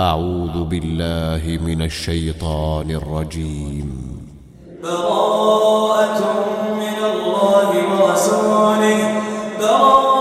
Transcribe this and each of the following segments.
أعوذ بالله من الشيطان الرجيم. براءة من الله ورسوله. براءة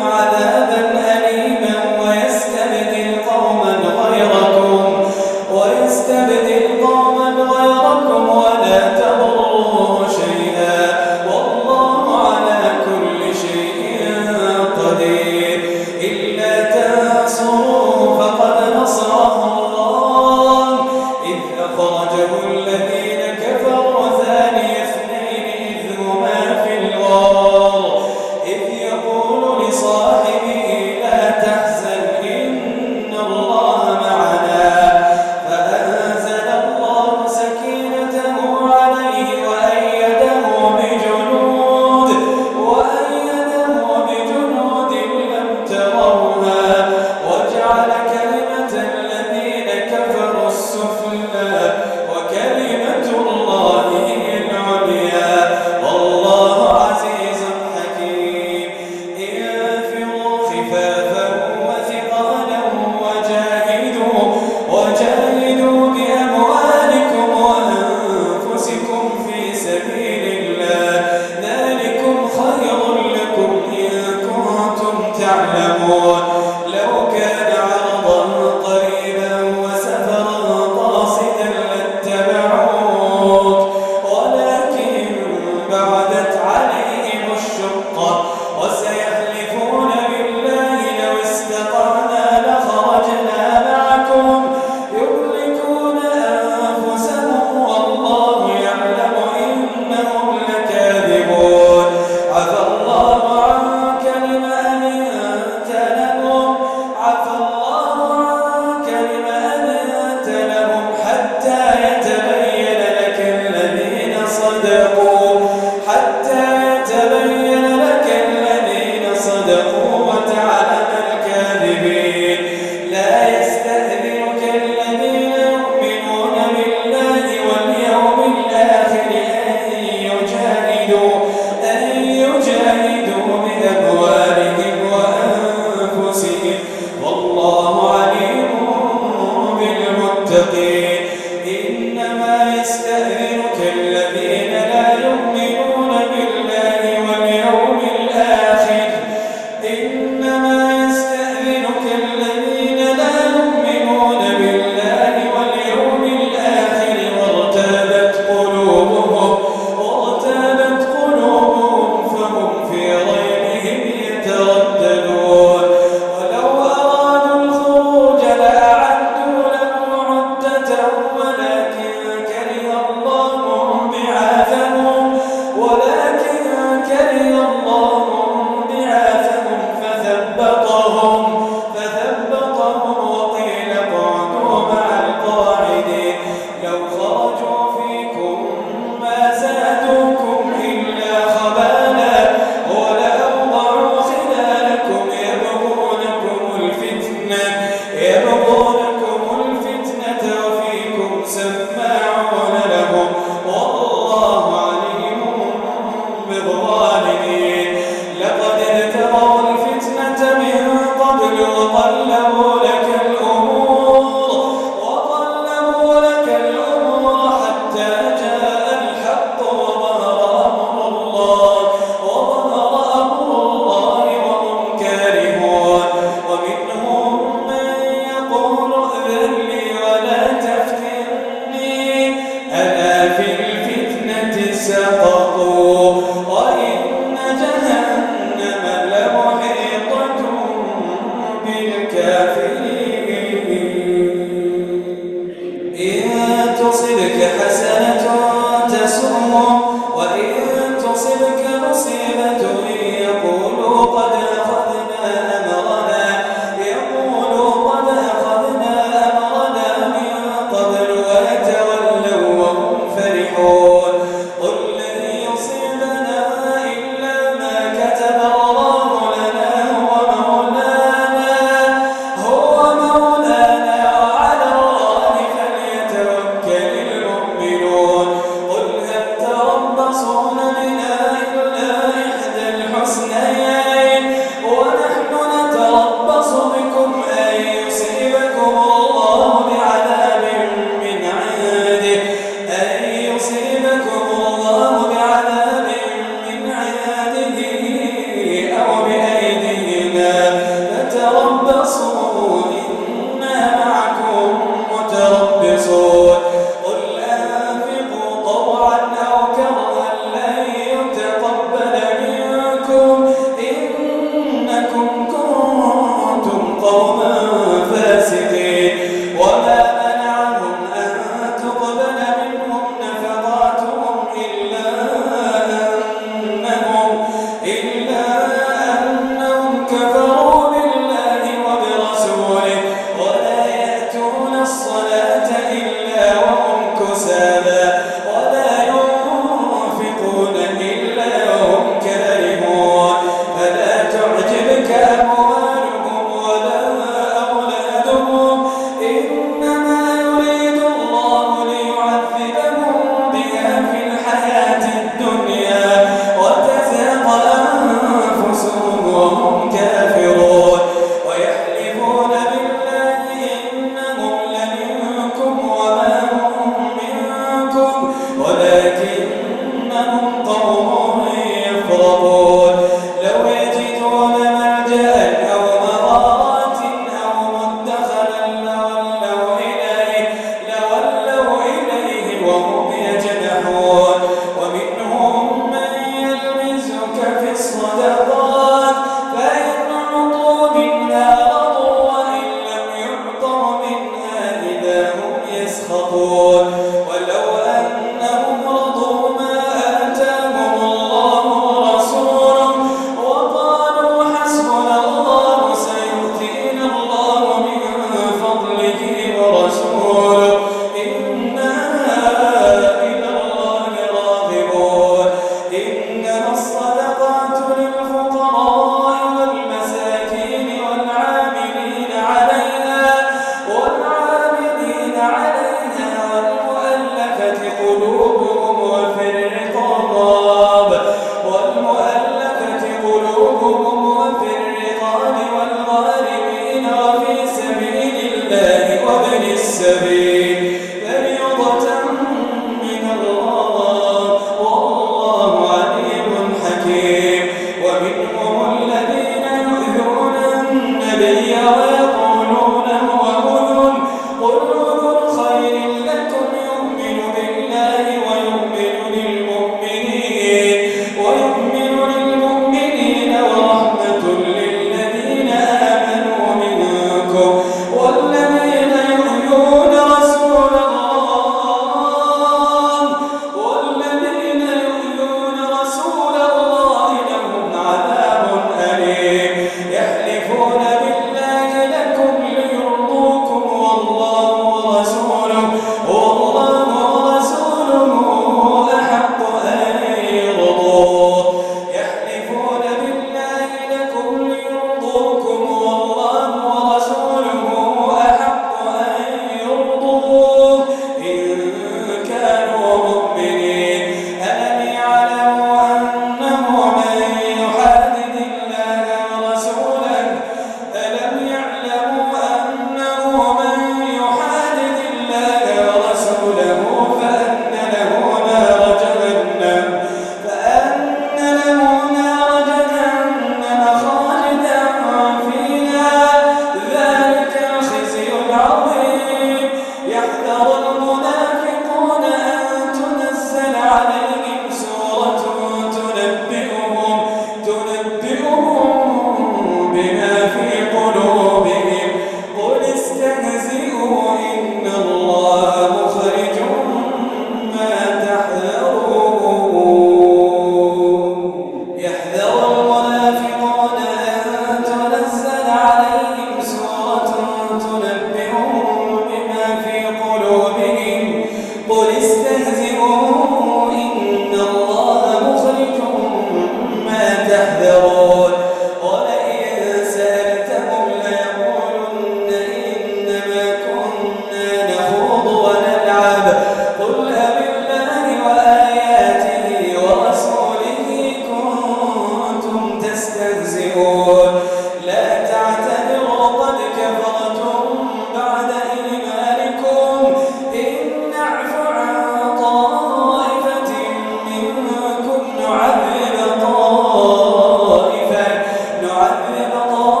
levantou.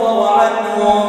تحت